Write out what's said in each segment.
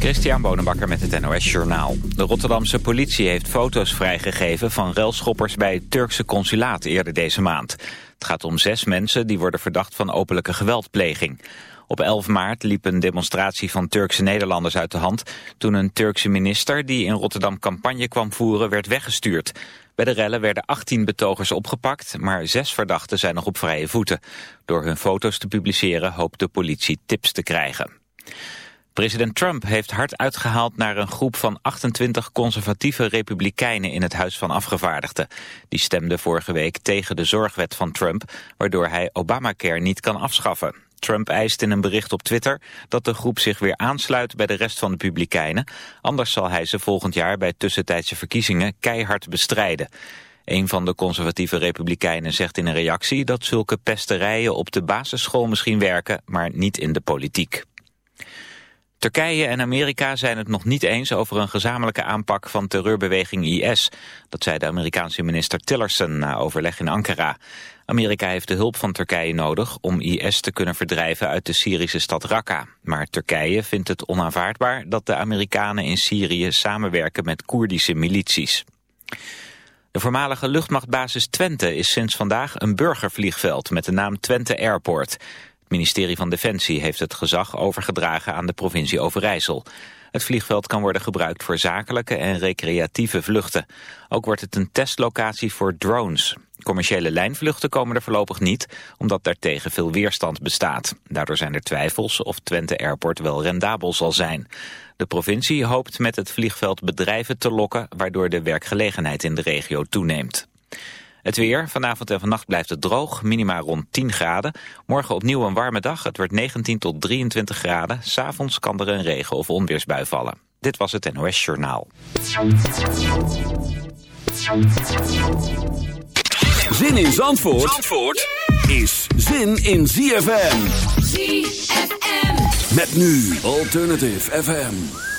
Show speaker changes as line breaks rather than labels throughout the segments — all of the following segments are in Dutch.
Christian Bonenbakker met het NOS Journaal. De Rotterdamse politie heeft foto's vrijgegeven van relschoppers bij het Turkse consulaat eerder deze maand. Het gaat om zes mensen die worden verdacht van openlijke geweldpleging. Op 11 maart liep een demonstratie van Turkse Nederlanders uit de hand... toen een Turkse minister die in Rotterdam campagne kwam voeren werd weggestuurd. Bij de rellen werden 18 betogers opgepakt, maar zes verdachten zijn nog op vrije voeten. Door hun foto's te publiceren hoopt de politie tips te krijgen. President Trump heeft hard uitgehaald naar een groep van 28 conservatieve republikeinen in het Huis van Afgevaardigden. Die stemden vorige week tegen de zorgwet van Trump, waardoor hij Obamacare niet kan afschaffen. Trump eist in een bericht op Twitter dat de groep zich weer aansluit bij de rest van de publikeinen. Anders zal hij ze volgend jaar bij tussentijdse verkiezingen keihard bestrijden. Een van de conservatieve republikeinen zegt in een reactie dat zulke pesterijen op de basisschool misschien werken, maar niet in de politiek. Turkije en Amerika zijn het nog niet eens over een gezamenlijke aanpak van terreurbeweging IS. Dat zei de Amerikaanse minister Tillerson na overleg in Ankara. Amerika heeft de hulp van Turkije nodig om IS te kunnen verdrijven uit de Syrische stad Raqqa. Maar Turkije vindt het onaanvaardbaar dat de Amerikanen in Syrië samenwerken met Koerdische milities. De voormalige luchtmachtbasis Twente is sinds vandaag een burgervliegveld met de naam Twente Airport. Ministerie van Defensie heeft het gezag overgedragen aan de provincie Overijssel. Het vliegveld kan worden gebruikt voor zakelijke en recreatieve vluchten. Ook wordt het een testlocatie voor drones. Commerciële lijnvluchten komen er voorlopig niet, omdat daartegen veel weerstand bestaat. Daardoor zijn er twijfels of Twente Airport wel rendabel zal zijn. De provincie hoopt met het vliegveld bedrijven te lokken, waardoor de werkgelegenheid in de regio toeneemt. Het weer, vanavond en vannacht blijft het droog, minima rond 10 graden. Morgen opnieuw een warme dag, het wordt 19 tot 23 graden. S'avonds kan er een regen- of onweersbui vallen. Dit was het NOS Journaal.
Zin in Zandvoort, Zandvoort is zin in ZFM.
ZFM.
Met nu Alternative FM.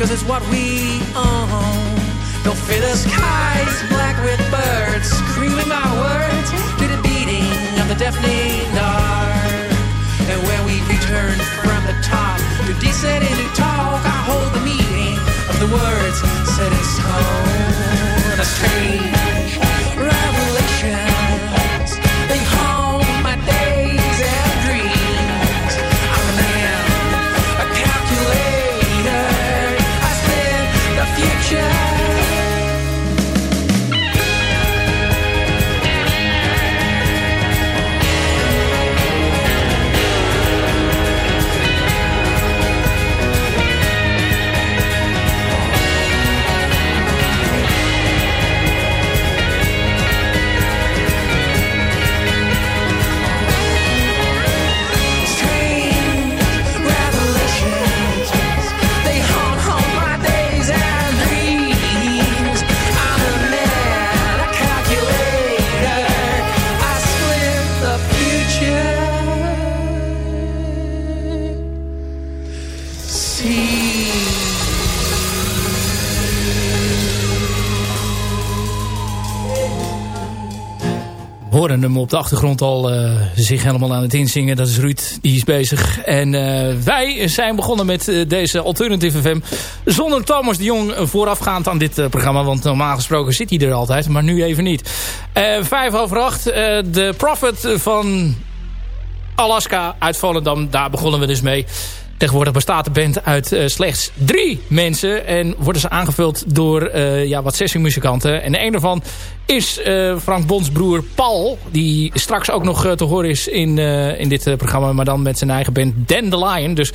Cause it's what we own. Don't fill the skies black with birds, screaming my words to the beating of the deafening dark. And when we return from the top to descend into talk, I hold the meaning of the words set in stone. A strange
horen hem op de achtergrond al uh, zich helemaal aan het inzingen. Dat is Ruud, die is bezig. En uh, wij zijn begonnen met uh, deze Alternative FM. Zonder Thomas de Jong voorafgaand aan dit programma. Want normaal gesproken zit hij er altijd, maar nu even niet. vijf over acht. de Prophet van Alaska uit Volendam. Daar begonnen we dus mee. Tegenwoordig bestaat de band uit uh, slechts drie mensen. En worden ze aangevuld door uh, ja, wat sessiemuzikanten. En een daarvan is uh, Frank Bons broer Paul. Die straks ook nog te horen is in, in dit programma. Maar dan met zijn eigen band Dandelion. Dus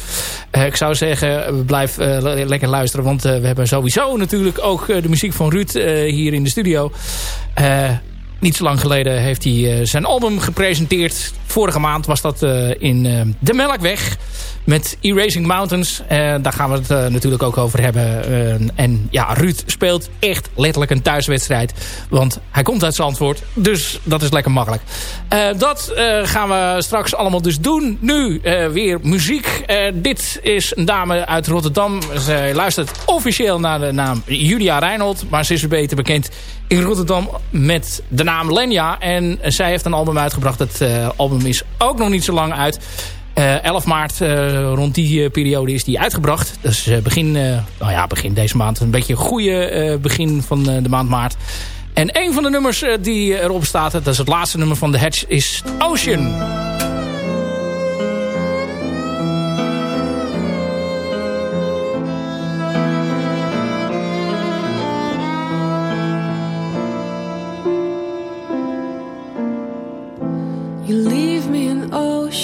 ik zou zeggen, blijf lekker luisteren. Want we hebben sowieso natuurlijk ook de muziek van Ruud hier in de studio. Niet zo lang geleden heeft hij zijn album gepresenteerd. Vorige maand was dat in De Melkweg met Erasing Mountains. Daar gaan we het natuurlijk ook over hebben. En ja, Ruud speelt echt letterlijk een thuiswedstrijd. Want hij komt uit Zandvoort. Dus dat is lekker makkelijk. dat gaan we straks allemaal dus doen. Nu weer muziek. dit is een dame uit Rotterdam. Zij luistert officieel naar de naam Julia Reinhold. Maar ze is beter bekend in Rotterdam met de naam Lenya. En zij heeft een album uitgebracht. Het album is ook nog niet zo lang uit. 11 eh, maart, eh, rond die eh, periode, is die uitgebracht. Dus begin, nou ja, begin deze maand. Een beetje een goede begin van de maand maart. En een van de nummers die erop staat, dat is het laatste nummer van The Hedge, is Ocean.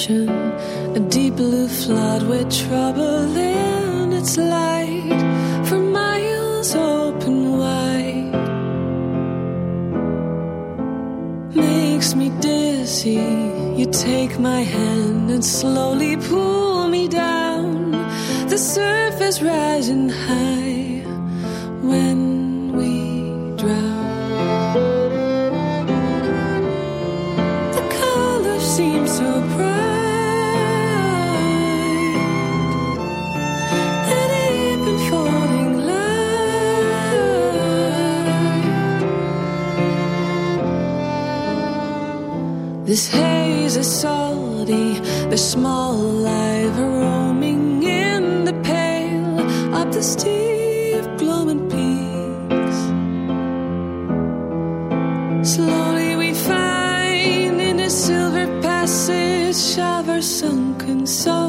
Ocean A deep blue flood with trouble in its light For miles open wide. Makes me dizzy. You take my hand and slowly pull me down. The surface rising high When This haze is salty, the small life roaming in the pale up the steep glowing peaks. Slowly we find in a silver passage of our sunken souls,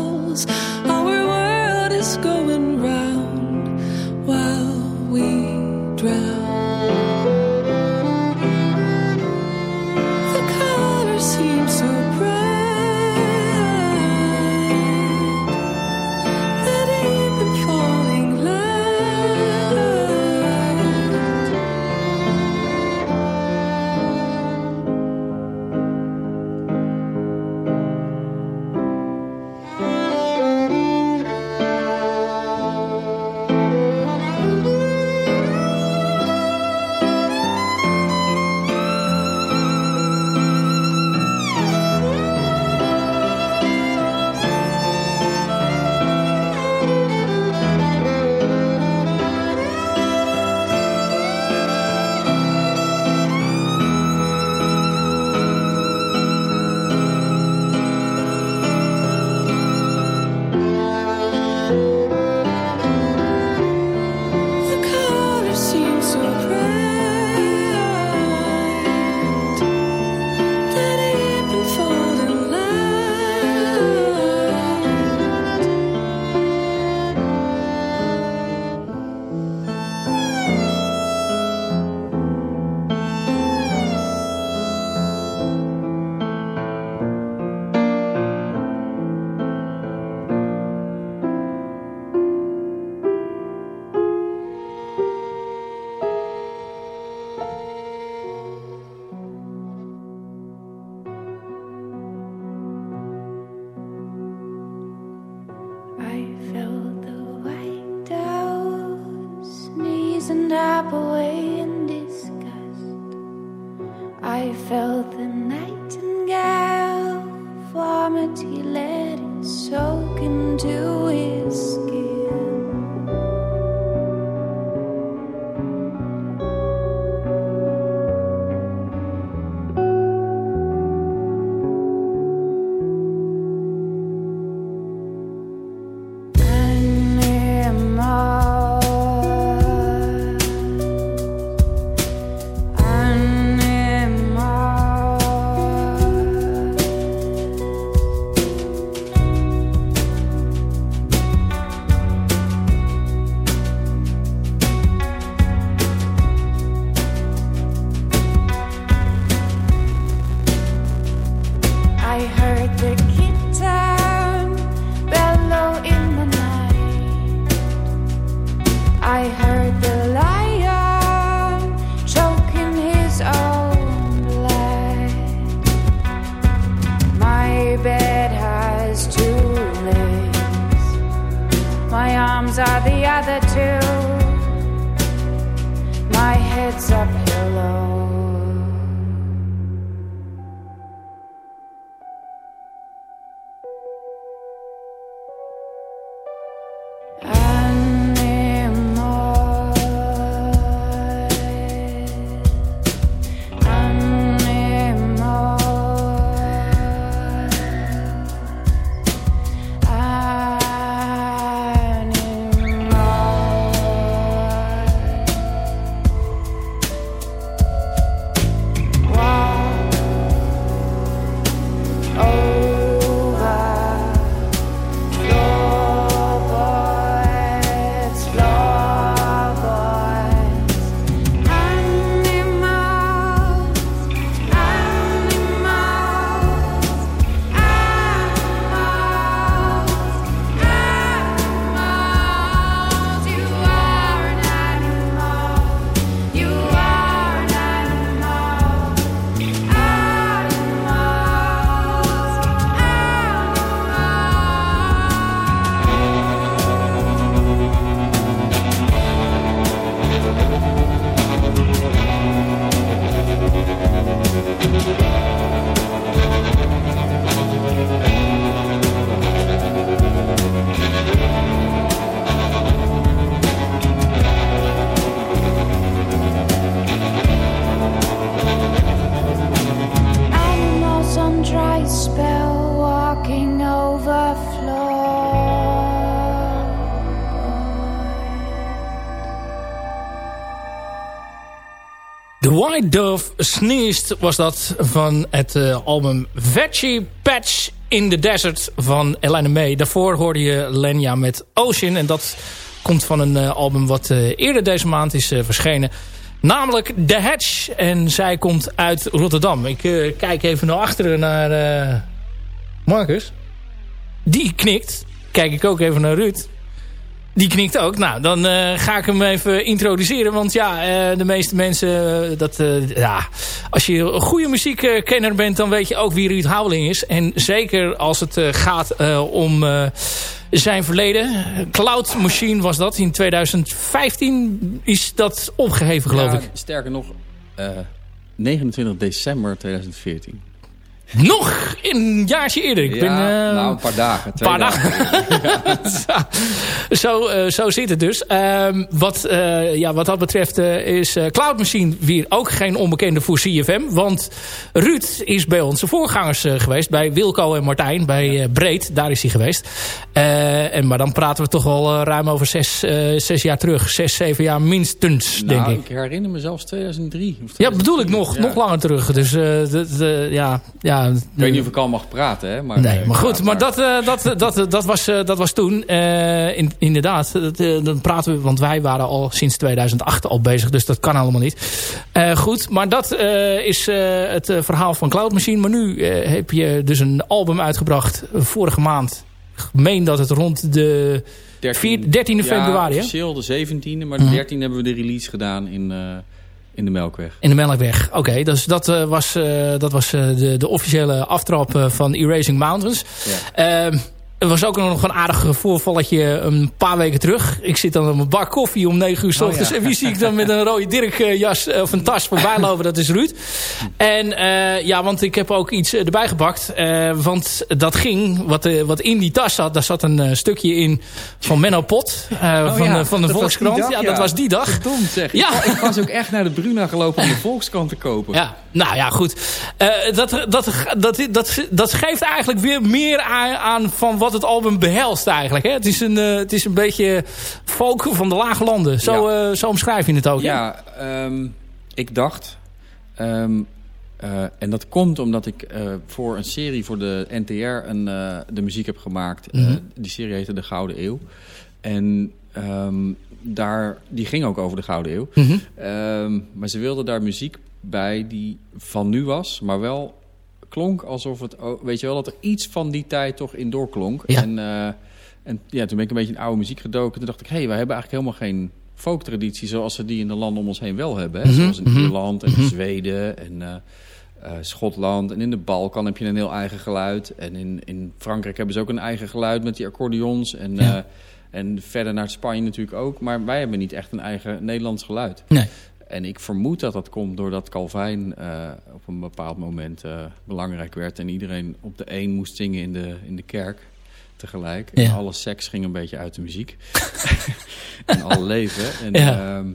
are the other two. My head's a
White Dove Sneezed was dat van het uh, album Veggie Patch in the Desert van Elena May. Daarvoor hoorde je Lenya met Ocean. En dat komt van een uh, album wat uh, eerder deze maand is verschenen. Namelijk The Hedge. En zij komt uit Rotterdam. Ik kijk even naar achteren naar Marcus. Die knikt. Kijk ik ook even naar Ruud. Die knikt ook. Nou, dan uh, ga ik hem even introduceren. Want ja, uh, de meeste mensen... Uh, dat, ja, als je een goede muziekkenner bent... dan weet je ook wie Ruud Houweling is. En zeker als het gaat om zijn verleden. Cloud Machine was dat. In 2015 is dat opgeheven, geloof
ja,
ik.
Sterker nog, 29 december 2014.
Nog een jaartje eerder. Ik
ja,
ben, uh,
nou, een paar dagen.
Twee paar dagen. zo, uh, zo zit het dus. Uh, wat, uh, ja, wat dat betreft is Cloud Machine weer ook geen onbekende voor CFM. Want Ruud is bij onze voorgangers geweest. Bij Wilco en Martijn. Bij Breed. Daar is hij geweest. en, maar dan praten we toch wel ruim over zes, zes jaar terug. Zes, zeven jaar minstens,
nou,
denk ik.
ik herinner me zelfs 2003. Of 2003.
Ja, bedoel ik nog, ja. nog langer terug. Dus de, de, ja... ja
ik weet niet of ik al mag praten, hè? Maar,
nee, maar goed, maar dat, uh, dat, dat, dat, was, dat was toen. In, inderdaad, dat, dan praten we, want wij waren al sinds 2008 al bezig, dus dat kan allemaal niet. goed, maar dat is het verhaal van Cloud Machine. Maar nu heb je dus een album uitgebracht vorige maand. Ik meen dat het rond de 13, 13 februari.
Ja, officieel de 17e, maar de 13 hebben we de release gedaan in... In de Melkweg.
In de Melkweg, oké. Okay, dus dat uh, was, uh, dat was uh, de, de officiële aftrap van Erasing Mountains. Ja. Er was ook nog een aardig voorvalletje een paar weken terug. Ik zit dan op een bak koffie om 9 uur s ochtends. Oh, ja. En wie zie ik dan met een rode Dirk-jas of een tas voorbij lopen? Dat is Ruud. En uh, ja, want ik heb ook iets erbij gepakt. Uh, want dat ging, wat, uh, wat in die tas zat, daar zat een stukje in van Menno Pot. Oh, van, ja. van de Volkskrant.
Dag,
ja, dat was die dag.
Verdomd zeg. Ja. Ik, was ook echt naar de Bruna gelopen om de Volkskrant te kopen.
Ja, nou ja, goed. dat, dat, dat, dat, dat geeft eigenlijk weer meer aan, aan van wat het album behelst eigenlijk. Hè? Het, is een, uh, het is een beetje folk van de lage landen. Zo, ja. uh, zo omschrijf je het ook.
Ja, um, ik dacht... Um, uh, en dat komt omdat ik voor een serie voor de NTR een, de muziek heb gemaakt. Mm -hmm. die serie heette De Gouden Eeuw. En um, daar, die ging ook over de Gouden Eeuw.
Mm -hmm.
maar ze wilden daar muziek bij die van nu was, maar wel klonk alsof het, weet je wel, dat er iets van die tijd toch in doorklonk.
Ja.
En, uh, en ja, toen ben ik een beetje in oude muziek gedoken. Toen dacht ik, hé, hey, wij hebben eigenlijk helemaal geen folktraditie zoals ze die in de landen om ons heen wel hebben. Hè?
Mhm,
Zoals in
mhm,
Ierland en
mhm.
Zweden en uh, uh, Schotland. En in de Balkan heb je een heel eigen geluid. En in, in Frankrijk hebben ze ook een eigen geluid met die accordeons. En,
Ja.
En verder naar Spanje natuurlijk ook. Maar wij hebben niet echt een eigen Nederlands geluid.
Nee.
En ik vermoed dat dat komt doordat Calvijn eh, op een bepaald moment eh, belangrijk werd. En iedereen op de een moest zingen in de, in de kerk tegelijk. En alle seks ging een beetje uit de muziek. en alle leven. En,
Ja.
ehm,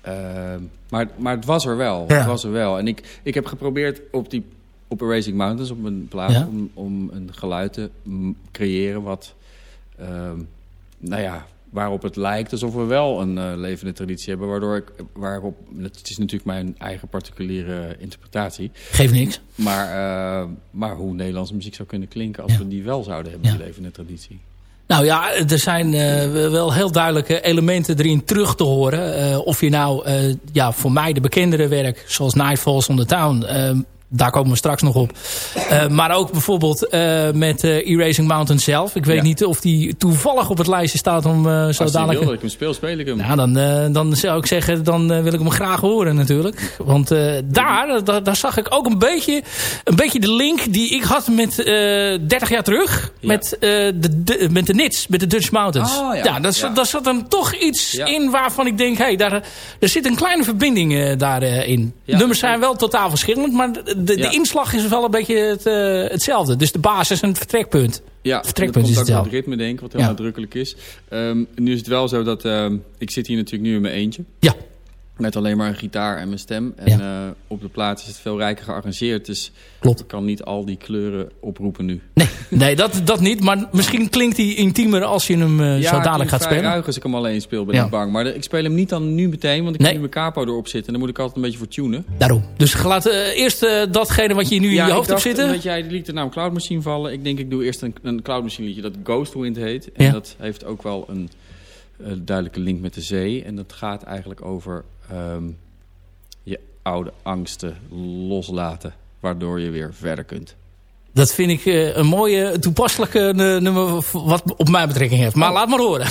ehm, maar, maar het was er wel.
Ja.
Het was er wel. En ik, ik heb geprobeerd op die op Erasing Mountains, op een plaats, om, om een geluid te creëren wat, ehm, nou ja, waarop het lijkt alsof we wel een eh, levende traditie hebben. Waardoor ik, waarop, het is natuurlijk mijn eigen particuliere interpretatie.
Geeft niks.
Maar, eh, maar hoe Nederlandse muziek zou kunnen klinken als
Ja.
we die wel zouden hebben,
Ja.
die levende traditie.
Nou ja, er zijn eh, wel heel duidelijke elementen erin terug te horen. Of je nou, ja, voor mij de bekendere werk, zoals Nightfalls on the Town... daar komen we straks nog op. Eh, maar ook bijvoorbeeld eh, met eh, Erasing Mountain zelf. Ik weet
Ja.
niet of die toevallig op het lijstje staat om zo
Als
dadelijk...
ik hem speel, speel ik hem.
Nou, dan, dan zou ik zeggen, dan wil ik hem graag horen natuurlijk. Want daar, daar, zag ik ook een beetje, een beetje de link die ik had met eh 30 jaar terug.
Ja.
Met, de, de, met de Nits, met de Dutch Mountains.
Oh, ja.
daar,
Ja.
daar zat dan toch iets in waarvan ik denk, hey, daar, er zit een kleine verbinding daarin. Nummers zijn wel totaal verschillend, maar de, de, inslag is wel een beetje het, eh, hetzelfde. Dus de basis en het vertrekpunt.
Ja, dat
vertrekpunt
komt
is
door het
hetzelfde.
ritme, denk ik, wat heel
Ja.
nadrukkelijk is. Ehm, nu is het wel zo dat... ehm, ik zit hier natuurlijk nu in mijn eentje.
Ja.
Met alleen maar een gitaar en mijn stem. En
Ja.
eh, op de plaats is het veel rijker gearrangeerd. Dus
Klopt.
ik kan niet al die kleuren oproepen nu.
Nee, nee dat, dat niet. Maar misschien klinkt hij intiemer als je hem eh, zo dadelijk gaat spelen.
ruig als ik hem alleen speel, ben
Ja.
ik bang. Maar de- ik speel hem niet dan nu meteen, want ik
Nee.
heb nu mijn capo erop zitten. En dan moet ik altijd een beetje voor tunen.
Daarom. Dus laat eh, eerst datgene wat je nu in je hoofd hebt zitten.
Omdat jij liet de naam Cloud Machine vallen. Ik denk ik doe eerst een, een Cloud Machine liedje dat Ghost Wind heet. En
Ja.
dat heeft ook wel een duidelijke link met de zee. En dat gaat eigenlijk over ehm, je oude angsten loslaten. Waardoor je weer verder kunt.
Dat vind ik eh, een mooie, toepasselijke eh, nummer wat op mij betrekking heeft. Maar laat maar horen.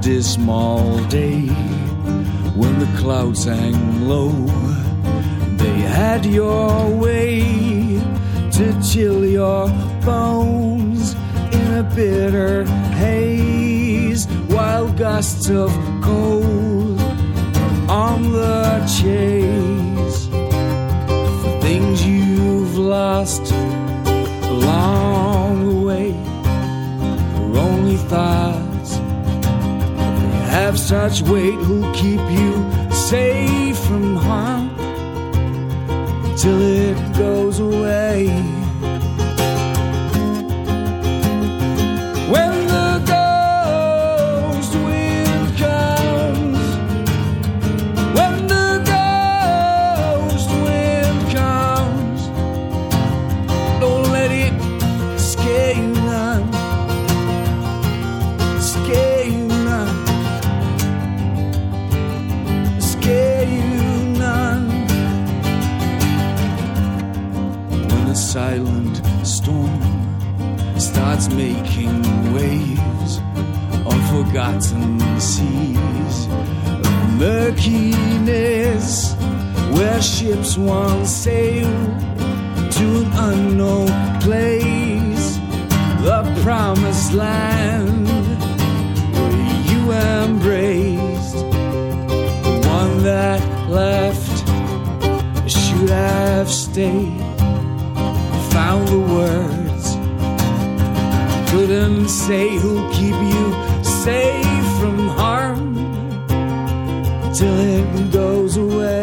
Dismal day, when the clouds hang low, they had your way to chill your bones in a bitter haze, while gusts of cold on the chase. For things you've lost have such weight who'll keep you safe from harm till it goes away murkiness. Where ships once sailed to an unknown place, the promised land where you embraced. The one that left should have stayed. Found the words, couldn't say who'll keep you safe from harm till it goes away.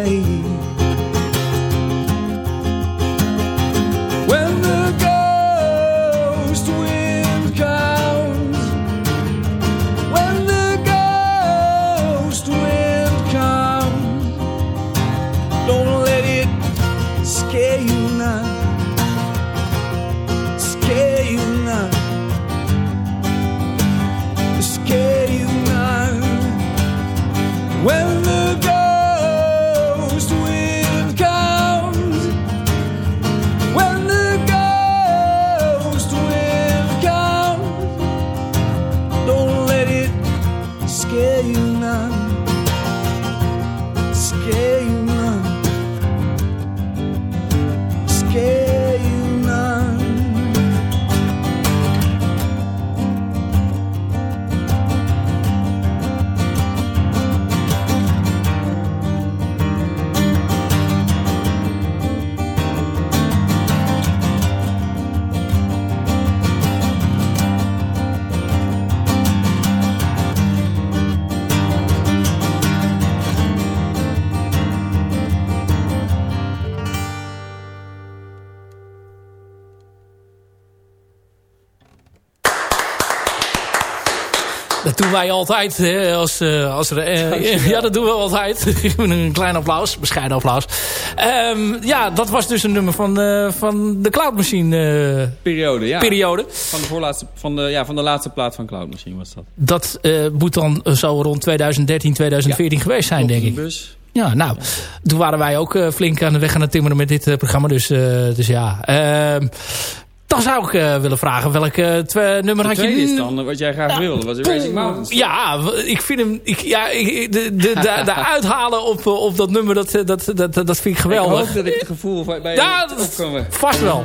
Wij altijd. Hè, als, uh, als er, uh, ja, dat doen we altijd. een klein applaus. Bescheiden applaus. Um, ja, dat was dus een nummer van, uh, van de Cloud Machine
periode. Ja.
periode.
Van, de voorlaatste, van, de, ja, van de laatste plaat van Cloud Machine was dat.
Dat moet dan zo rond 2013, 2014 ja. geweest zijn, denk ik.
Bus.
Ja, nou, toen waren wij ook uh, flink aan de weg aan het timmeren met dit uh, programma. Dus, uh, dus ja. Dan zou ik willen vragen, welke twee nummer
de
had je
nu? is dan wat jij graag wilde, was Racing Mountains.
Ja, ik vind hem... Ik, ja, ik, de, de, de, de uithalen op, op dat nummer, dat, dat, dat, dat vind ik geweldig.
Ik hoop dat ik het gevoel bij
ja, je opkomen. Vast wel.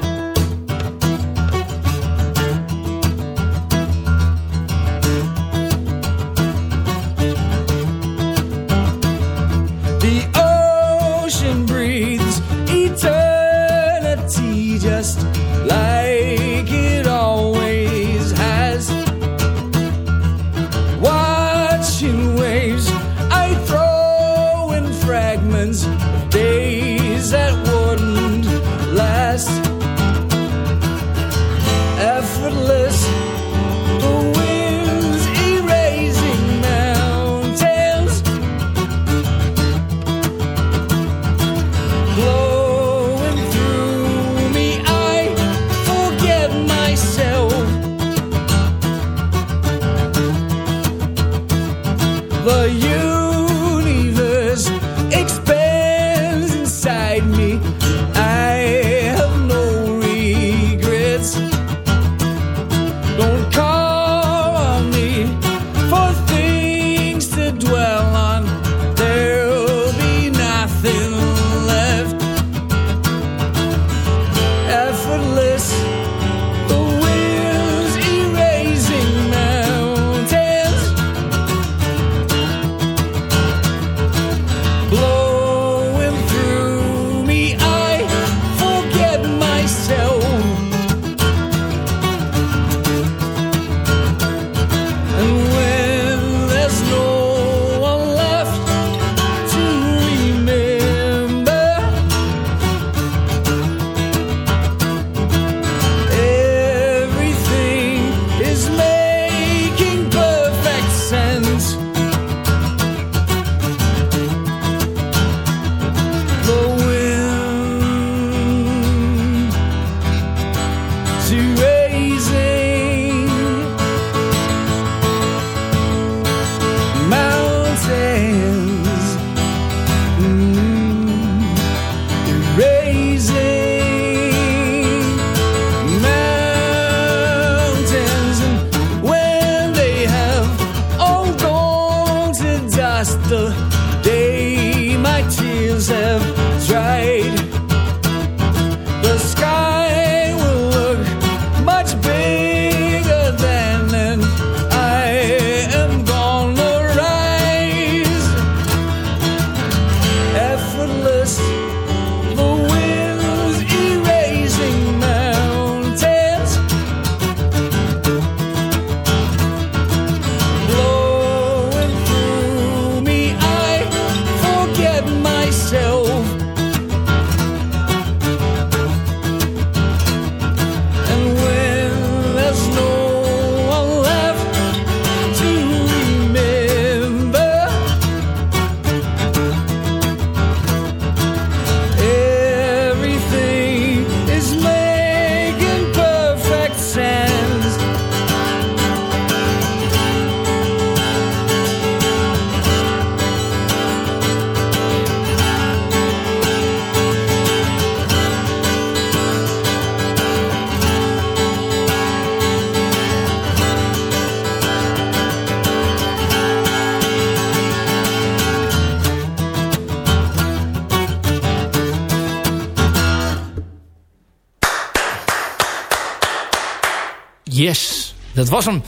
Dat was hem.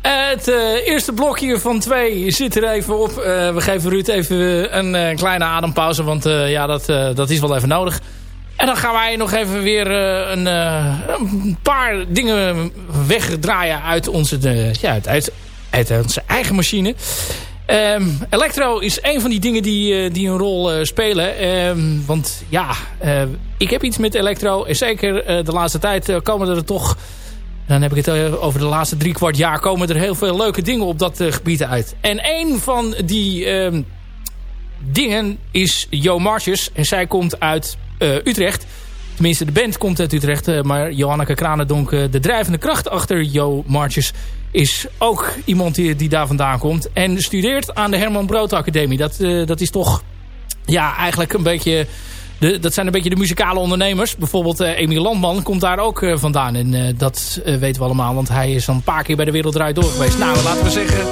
Het eh, eerste blokje van twee zit er even op. Eh, we geven Ruud even een eh, kleine adempauze, want ja, dat, dat is wel even nodig. En dan gaan wij nog even weer een, een paar dingen wegdraaien uit onze, ja, uit, uit, onze eigen machine. Ehm, Electro is een van die dingen die, die een rol spelen. Ehm, want ja, ik heb iets met Electro. En zeker de laatste tijd komen er toch
dan heb ik het eh, over de laatste drie kwart jaar... komen er heel veel leuke dingen op dat gebied uit. En een van die ehm, dingen is Jo Marsjes. En zij komt uit Utrecht. Tenminste, de band komt uit Utrecht. maar Johanneke Kranendonk, de drijvende kracht achter Jo Marches... is ook iemand die, die daar vandaan komt. En studeert aan de Herman Brood Academie. Dat, dat is toch ja, eigenlijk een beetje dat zijn een beetje de muzikale ondernemers. Bijvoorbeeld uh, Emiel Landman komt daar ook uh, vandaan. En uh, dat weten we allemaal, want hij is al een paar keer bij de Wereld Draait Door geweest. Nou, laten we zeggen,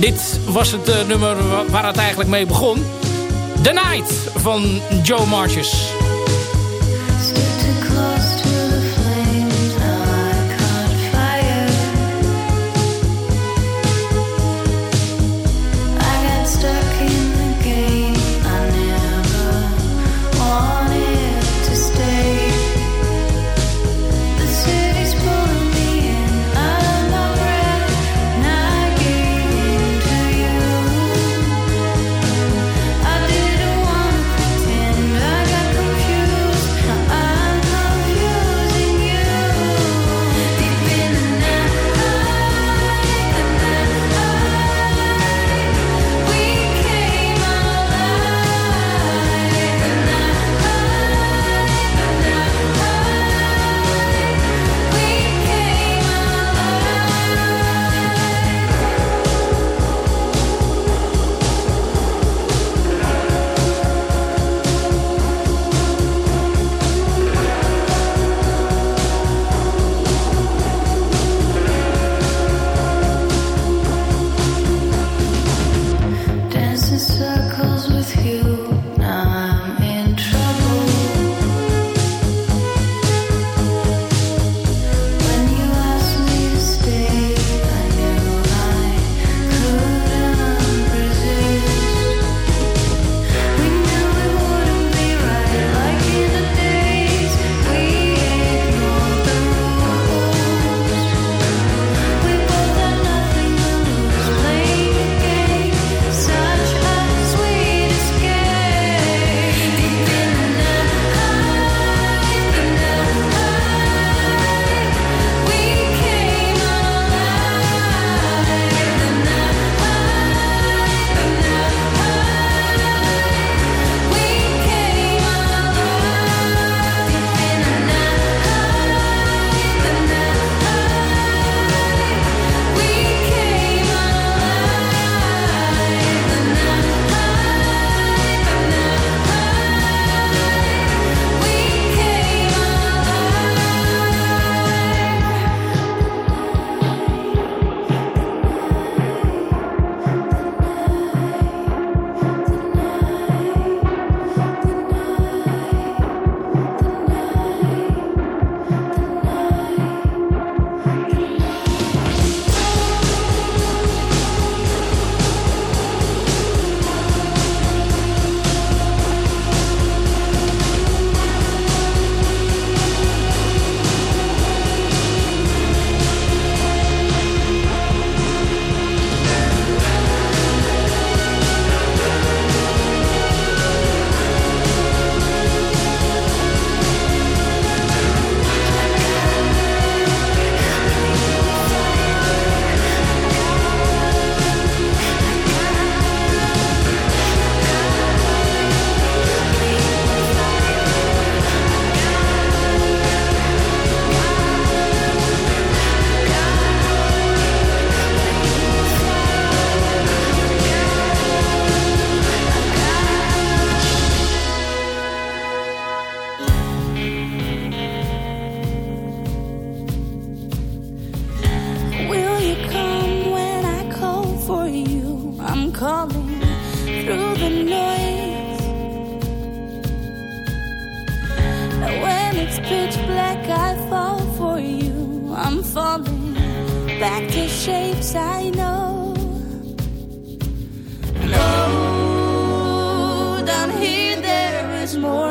dit was het nummer waar het eigenlijk mee begon. The Night van Joe Marches.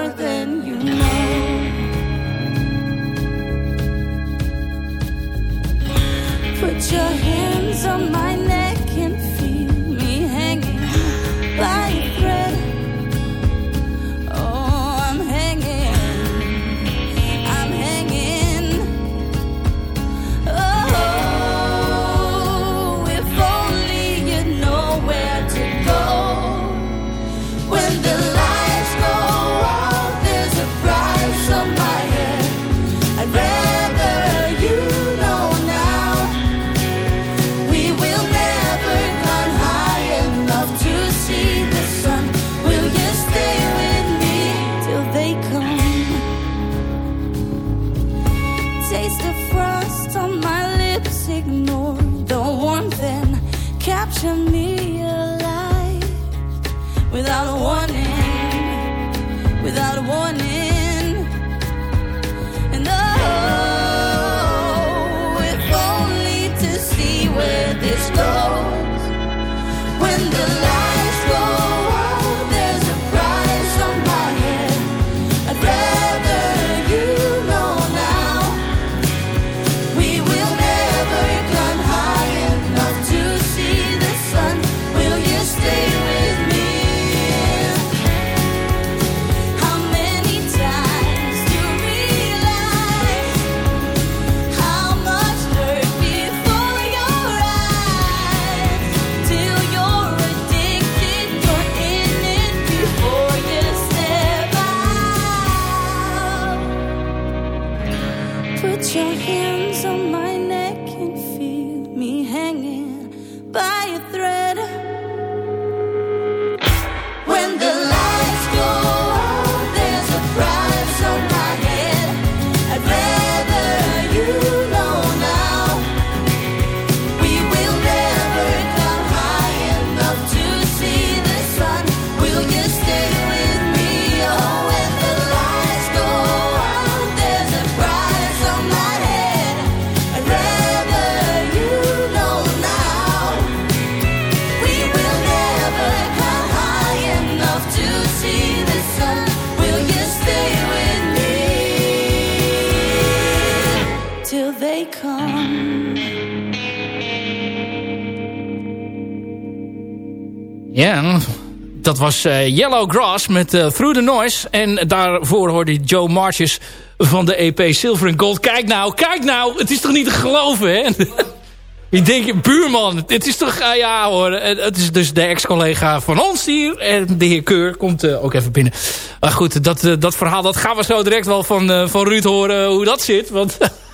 Oh
Ja, dat was eh, Yellow Grass met eh, Through the Noise. En daarvoor hoorde Joe Marches van de EP Silver and Gold. Kijk nou, kijk nou, het is toch niet te geloven, hè? Ik denk, buurman, het is toch... ah ja hoor, eh, het is dus de ex-collega van ons hier. En de heer Keur komt eh, ook even binnen. Maar goed, dat, eh, dat verhaal dat gaan we zo direct wel van, eh, van Ruud horen hoe dat zit. Want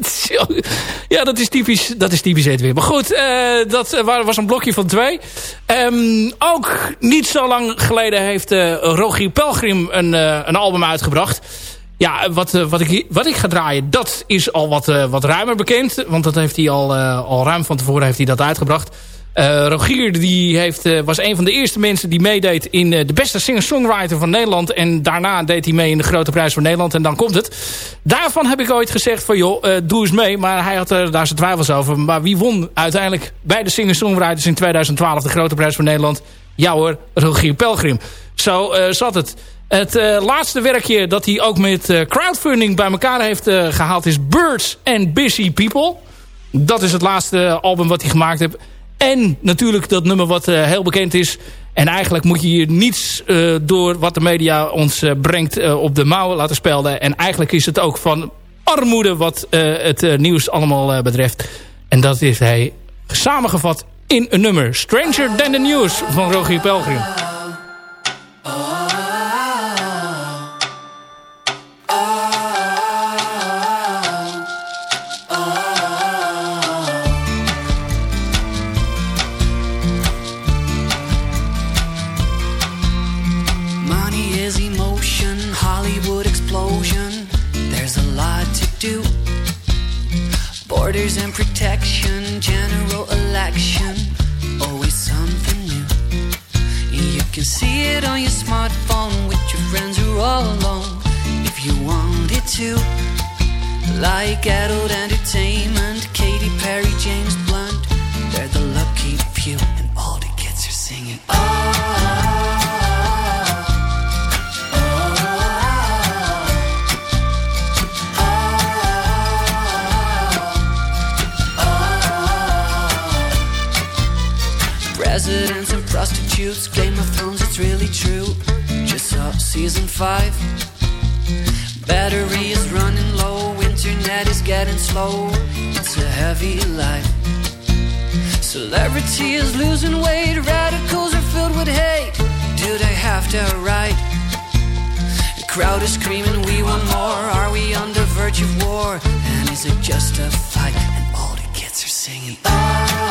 ja, dat is typisch, dat is typisch weer. Maar goed, eh, dat eh, wa- was een blokje van twee. Ehm, ook niet zo lang geleden heeft eh, Rogier Pelgrim een, een album uitgebracht. Ja, wat, wat, ik, wat ik ga draaien, dat is al wat, wat ruimer bekend. Want dat heeft hij al, al ruim van tevoren heeft hij dat uitgebracht. Eh, Rogier die heeft, eh, was een van de eerste mensen die meedeed in eh, de beste singer-songwriter van Nederland. En daarna deed hij mee in de Grote Prijs van Nederland. En dan komt het. Daarvan heb ik ooit gezegd van joh, doe eens mee. Maar hij had daar zijn twijfels over. Maar wie won uiteindelijk bij de singer-songwriters in 2012 de Grote Prijs van Nederland? Ja hoor, Rogier Pelgrim. Zo zat het. Het laatste werkje dat hij ook met crowdfunding bij elkaar heeft eh, gehaald is Birds and Busy People. Dat is het laatste album wat hij gemaakt heeft. En natuurlijk dat nummer wat eh, heel bekend is. En eigenlijk moet je hier niets eh, door wat de media ons eh, brengt op de mouwen laten spelden. En eigenlijk is het ook van armoede wat het nieuws allemaal betreft. En dat heeft hij samengevat in een nummer. Stranger Than The News van Rogier Pelgrim.
Wanted to. Like adult entertainment, Katy Perry, James Blunt. They're the lucky few, and all the kids are singing. Presidents and prostitutes, Game of Thrones, it's really true. Just saw season five. Battery is running low, internet is getting slow. It's a heavy life. Celebrity is losing weight, radicals are filled with hate. Do they have to right? The crowd is screaming, We want more. Are we on the verge of war? And is it just a fight? And all the kids are singing. One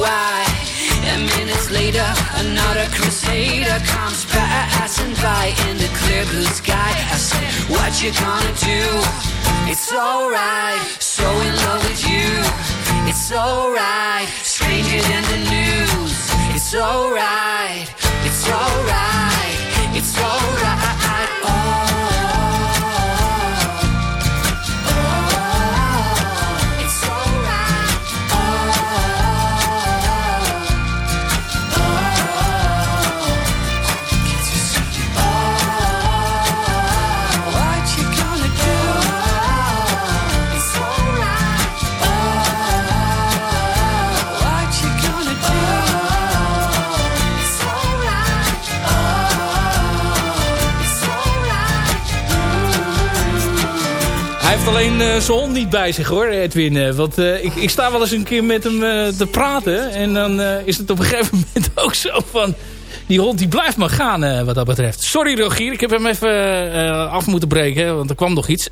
why. And minutes later, another crusader comes passing by in the clear blue sky. I said, What you gonna do? It's alright, so in love with you. It's alright, stranger than the news. It's alright, it's alright,
alleen eh, zijn hond niet bij zich hoor, Edwin. Eh, want eh, ik, ik sta wel eens een keer met hem te praten. En dan is het op een gegeven moment ook zo van... Die hond die blijft maar gaan wat dat betreft. Sorry Rogier, ik heb hem even af moeten breken. Want er kwam nog iets.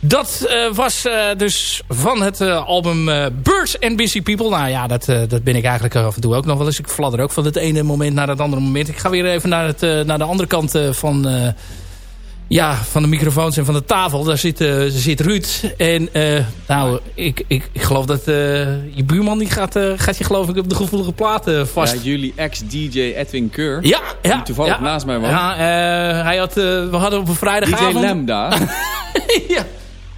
Dat was dus van het album Birds and Busy People. Nou ja, dat, dat ben ik eigenlijk af en toe ook nog wel eens. Ik fladder ook van het ene moment naar het andere moment. Ik ga weer even naar, het, naar de andere kant van... ja, van de microfoons en van de tafel. Daar zit, eh, zit Ruud. En eh, nou, ik, ik, ik geloof dat eh, je buurman die gaat, gaat je geloof ik op de gevoelige platen vast.
Ja, jullie ex-DJ Edwin Keur.
Ja, ja.
Die toevallig
ja,
naast mij woont.
Ja, hij had, we hadden op een
DJ
vrijdagavond...
Lambda.
ja.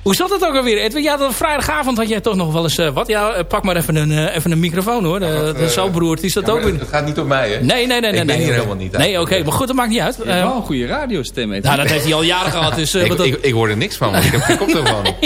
Hoe zat het ook alweer, Edwin? Ja, op vrijdagavond had jij toch nog wel eens eh, wat. Ja, eh, pak maar even een, eh, even een microfoon hoor. De, de zo beroerd is dat
Ja,
ook weer.
Het gaat niet om mij, hè?
Nee, nee, nee. nee
Ik ben
nee,
hier helemaal niet
Nee,
uit.
oké. maar goed, dat maakt niet uit.
Je wel een goede radiostem. Edwin.
nou, dat heeft hij al jaren gehad. Dus, eh,
Ik,
wat dat-
ik, ik hoor er niks van, want ik heb geen koptelefoon op.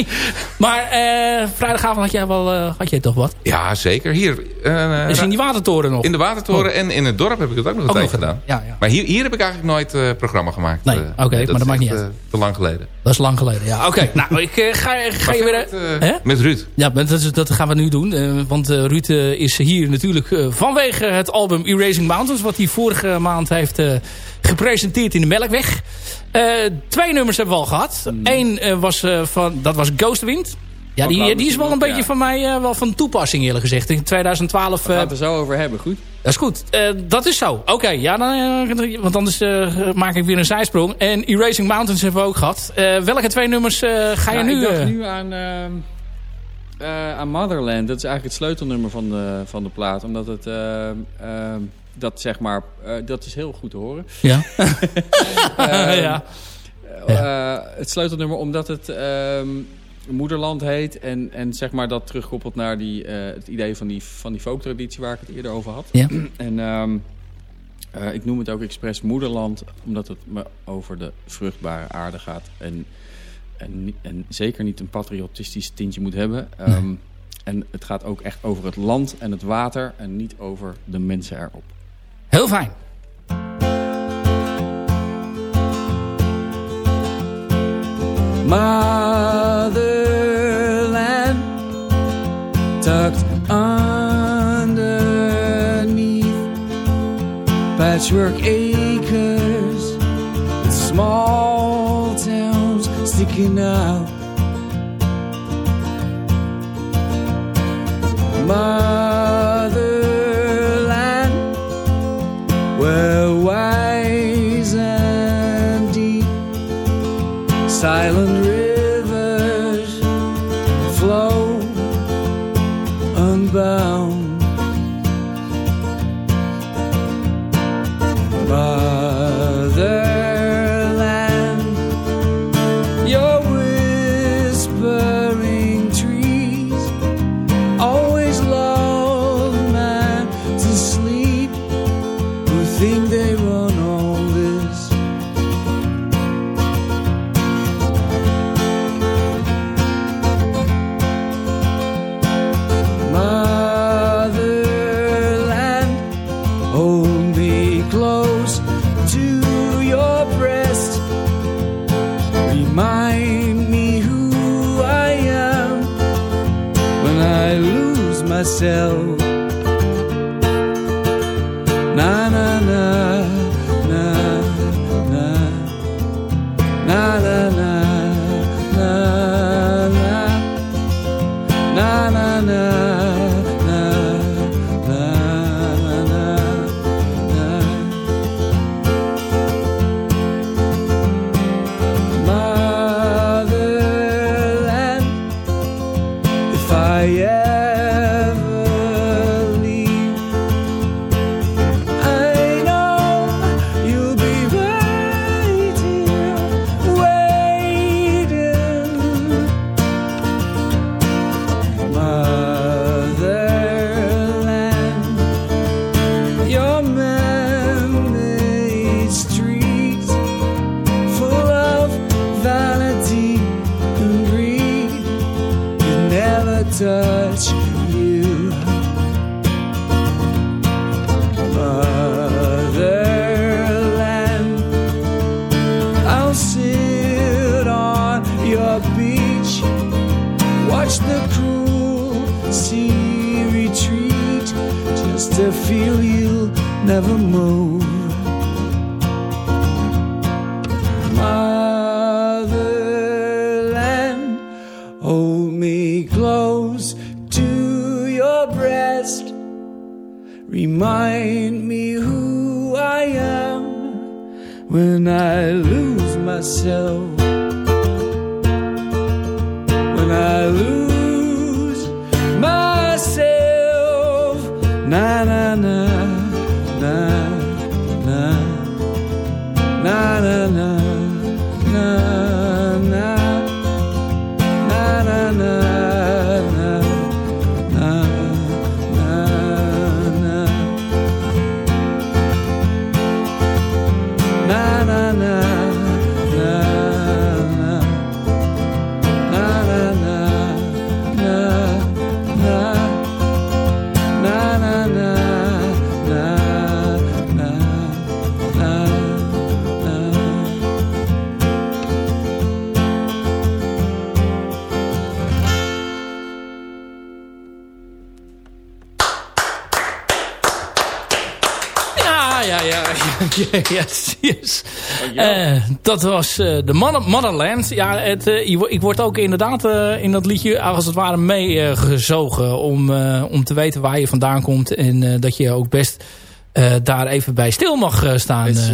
Maar eh, vrijdagavond had jij wel eh, had jij toch wat?
Ja, zeker. Hier, eh,
Dus in die watertoren nog?
in de Watertoren en in het dorp heb ik het ook nog een tijd gedaan.
Ja, ja.
Maar hier, hier heb ik eigenlijk nooit eh programma gemaakt.
Nee, oké, maar dat maakt niet uit.
te lang geleden.
Dat is lang geleden. Ja, oké. nou, ik ga, ga je weer...
Met,
eh,
eh,
hè?
met Ruud.
Ja, dat, dat gaan we nu doen. eh, want eh, Ruud eh, is hier natuurlijk eh, vanwege het album Erasing Mountains... wat hij vorige maand heeft eh, gepresenteerd in de Melkweg. Eh, twee nummers hebben we al gehad. Eén eh, was eh, van, dat was Ghostwind. Ja, die, die is wel een beetje
ja.
van mij eh, wel van toepassing eerlijk gezegd. In 2012...
We
eh,
gaan het er zo over hebben, goed?
dat is goed. Eh, dat is zo. Oké, ja, dan, want anders maak ik weer een zijsprong. En Erasing Mountains hebben we ook gehad. Eh, welke twee nummers ga je
Nou,
nu...
Ik dacht nu aan, ehm, eh, aan Motherland. Dat is eigenlijk het sleutelnummer van de, van de plaat. Omdat het... ehm, ehm, dat zeg maar... dat is heel goed te horen.
Ja. Ja.
Het sleutelnummer omdat het moederland heet. En, en zeg maar dat terugkoppelt naar die, eh, het idee van die, van die folktraditie waar ik het eerder over had.
Ja.
En ehm, eh, ik noem het ook expres moederland. Omdat het me over de vruchtbare aarde gaat. En, en, en zeker niet een patriotistisch tintje moet hebben. Ehm, En het gaat ook echt over het land en het water. En niet over de mensen erop.
Heel fijn.
Motherland tucked underneath patchwork acres with small towns sticking out.
yes, yes. Eh, dat was eh, de Mother- Motherland. Ja, het, eh, ik word ook inderdaad in dat liedje als het ware meegezogen om, om te weten waar je vandaan komt. En dat je ook best daar even bij stil mag staan.
Is,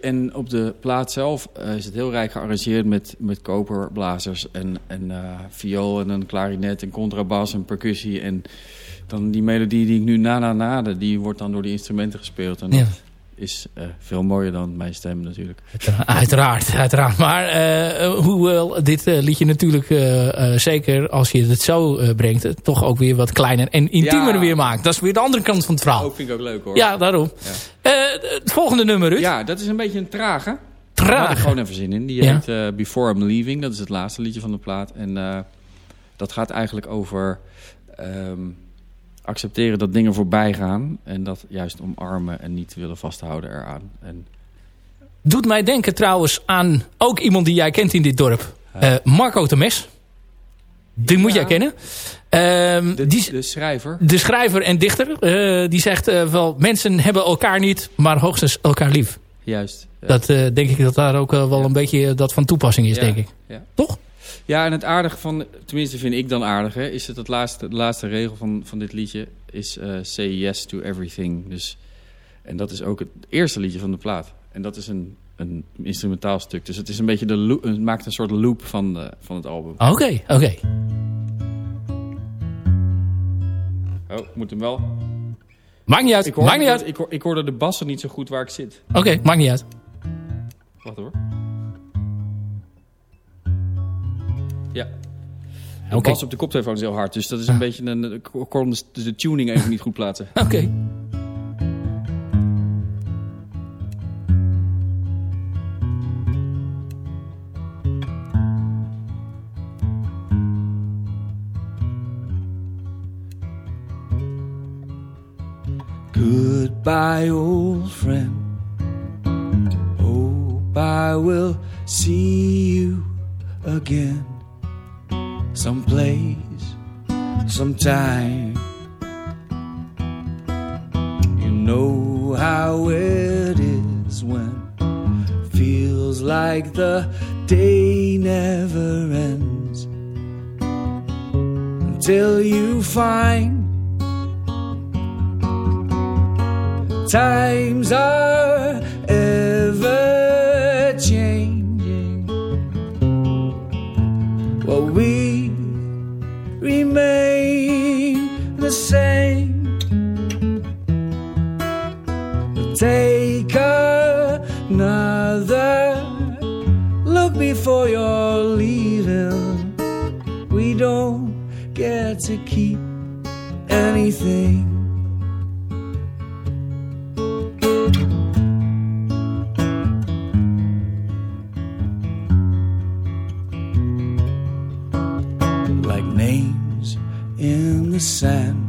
en op de plaat zelf is het heel rijk gearrangeerd met, met koperblazers en, en viool en een klarinet en contrabas en percussie. En dan die melodie die ik nu na na nade, die wordt dan door die instrumenten gespeeld. En
Ja.
dat is eh, veel mooier dan mijn stem natuurlijk.
Uiteraard, uiteraard. Maar eh, hoewel dit eh, liedje natuurlijk, eh, eh, zeker als je het zo eh, brengt, toch ook weer wat kleiner en intiemer
Ja.
weer maakt. Dat is weer de andere kant van het verhaal.
Ook vind ik ook leuk hoor.
Ja, daarom. Eh, het volgende nummer, Ruud.
Ja, dat is een beetje een trage. Daar
Traag.
had ik gewoon even zin in. Die
Ja.
heet eh, Before I'm Leaving. Dat is het laatste liedje van de plaat. En eh, dat gaat eigenlijk over ehm, accepteren dat dingen voorbij gaan. En dat juist omarmen en niet willen vasthouden eraan. En
Doet mij denken trouwens aan ook iemand die jij kent in dit dorp. Eh, Marco Temes. Die moet jij kennen. Ehm,
de,
die,
de schrijver.
de schrijver en dichter. eh, die zegt eh, wel, mensen hebben elkaar niet, maar hoogstens elkaar lief.
Juist. Ja.
Dat eh, denk ik dat daar ook wel een beetje dat van toepassing is,
Ja.
denk ik.
Ja.
Toch?
Ja, en het aardige van, tenminste vind ik dan aardig, hè, is het, het laatste, de laatste regel van, van dit liedje is eh, say yes to everything. Dus, en dat is ook het eerste liedje van de plaat. En dat is een, een instrumentaal stuk. Dus het is een beetje de loop, het maakt een soort loop van, de, van het album.
Oké, oké.
Oh, moet hem wel.
Maakt niet uit,
Ik, hoor,
maakt niet uit.
ik, hoor, ik hoorde de bassen niet zo goed waar ik zit.
Oké, maakt niet uit.
Wacht hoor. Ja. De
Oké.
bas op de koptelefoon is heel hard. Dus dat is een beetje een... Ik kon de, de tuning even niet goed plaatsen.
Oké.
Goodbye, old friend. Hope I will see you again. Someplace, sometime. You know how it is when feels like the day never ends until you find times are same. Take another look before you're leaving. We don't get to keep anything. like names in the sand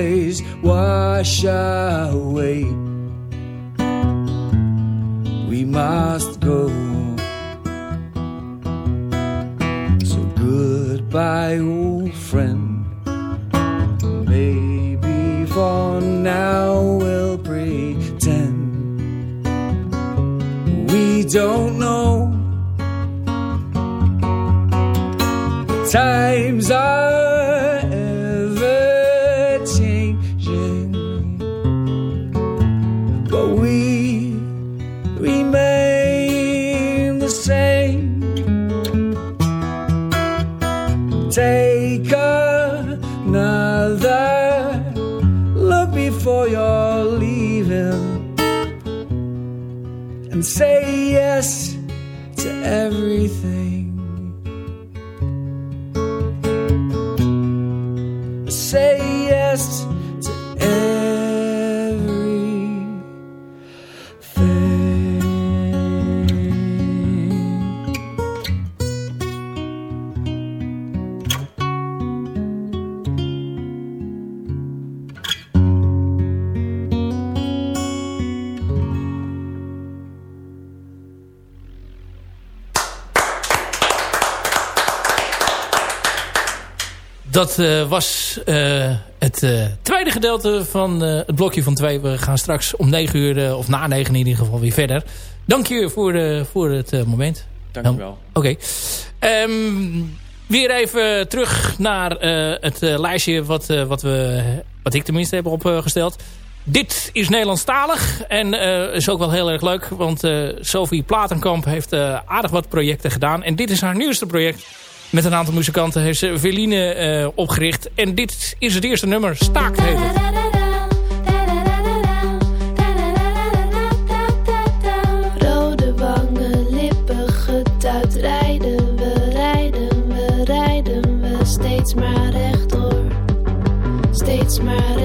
always wash away. We must go. So goodbye, old friend. Maybe for now we'll pretend we don't know. Times are
Eh, was eh, het eh, tweede gedeelte van het blokje van twee. We gaan straks om negen uur, of na negen in ieder geval, weer verder. Dank je voor, voor het moment.
Dank u wel.
Oké. Ehm, weer even terug naar het lijstje wat, wat, we, wat ik tenminste heb opgesteld. Dit is Nederlandstalig en is ook wel heel erg leuk. Want eh, Sophie Platenkamp heeft aardig wat projecten gedaan. En dit is haar nieuwste project. Met een aantal muzikanten heeft ze Veline eh, opgericht. En dit is het eerste nummer. Heet het.
Rode wangen, lippen rijden we, we steeds maar rechtdoor, steeds maar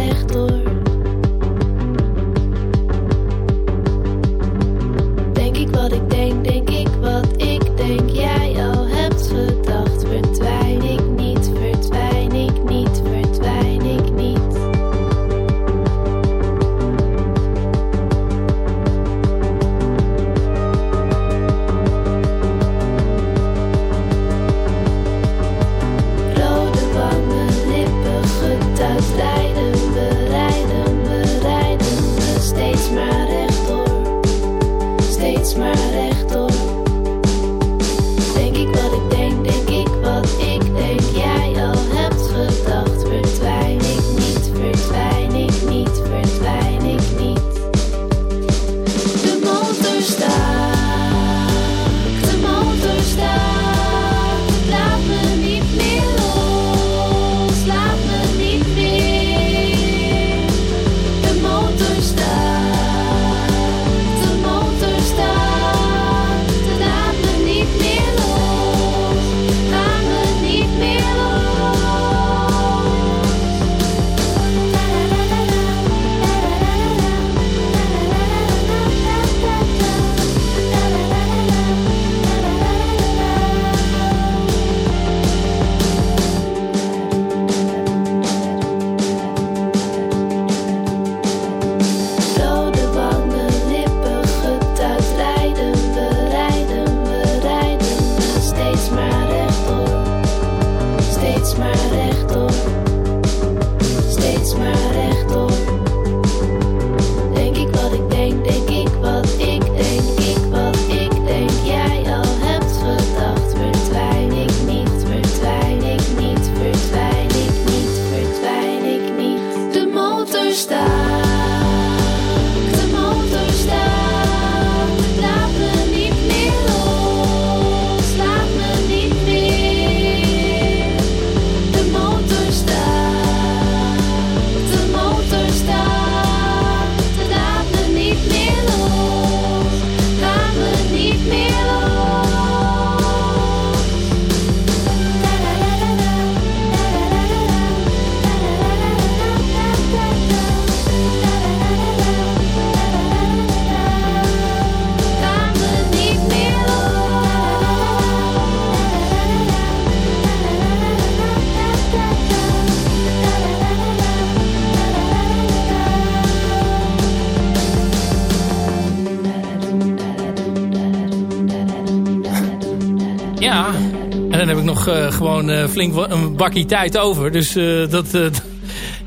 eh, gewoon eh, flink een bakkie tijd over. Dus eh, dat...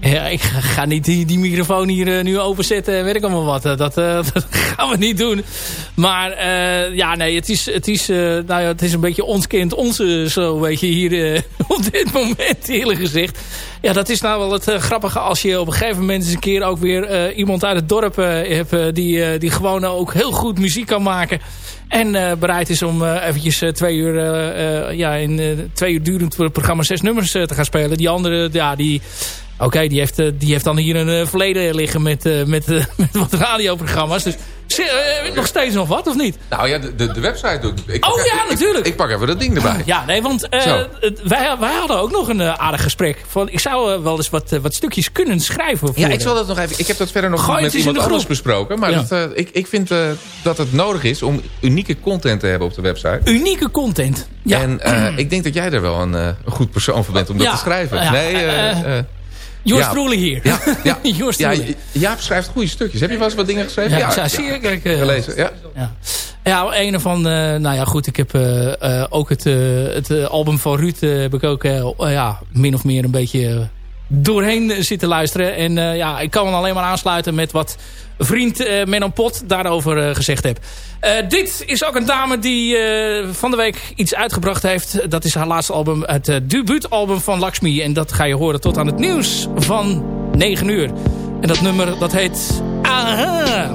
ja, ik ga, niet die, die microfoon hier nu openzetten en weet ik allemaal wat. Dat, dat gaan we niet doen. Maar ja, nee, het is, het, is, nou ja, het is een beetje ons kind, onze zo, weet je, hier op dit moment, eerlijk gezegd. Ja, dat is nou wel het eh, grappige als je op een gegeven moment eens een keer ook weer eh, iemand uit het dorp eh, hebt die, die gewoon ook heel goed muziek kan maken. En bereid is om eventjes twee uur, ja, in twee uur durend programma zes nummers te gaan spelen. Die andere, ja, die... Oké, die, heeft, die heeft dan hier een verleden liggen met, met, met wat radioprogramma's. Dus zi- eh, nog steeds nog wat, of niet?
Nou ja, de, de, website doet. Ik
Oh
even-
ja, natuurlijk.
Ik, pak even dat ding erbij.
Ja, nee, want eh, wij, wij hadden ook nog een eh, aardig gesprek. Van, ik zou eh, wel eens wat, eh, wat stukjes kunnen schrijven.
Ja, ik zal dat nog even. Ik heb dat verder nog
Gooi
met iemand
de
anders
groep.
besproken. Maar
Ja.
dat, eh, ik, ik vind eh, dat het nodig is om unieke content te hebben op de website.
Unieke content. Ja.
En eh, ik denk dat jij er wel een, eh, een goed persoon voor bent om dat
Ja.
te schrijven. Nee, ja.
truly hier.
Ja, ja. Ja. Jaap schrijft goede stukjes. Heb je wel eens wat dingen geschreven?
Ja, ja, kijk, eh,
gelezen. Ja.
Ja, ja een van, eh nou ja goed, ik heb eh, ook het, het album van Ruud heb ik ook eh, ja, min of meer een beetje doorheen zitten luisteren. En eh, ja, ik kan me alleen maar aansluiten met wat vriend eh Menno Pot daarover eh, gezegd heb. Eh, dit is ook een dame die eh, van de week iets uitgebracht heeft. Dat is haar laatste album, het eh, debuutalbum van Lakshmi. En dat ga je horen tot aan het nieuws van 9 uur. En dat nummer, dat heet Aha.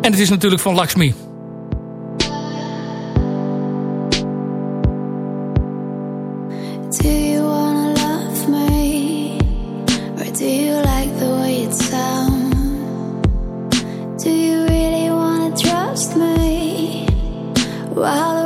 En het is natuurlijk van Lakshmi.
Do you wanna love me or do you like the way it sounds? Do you really wanna trust me? While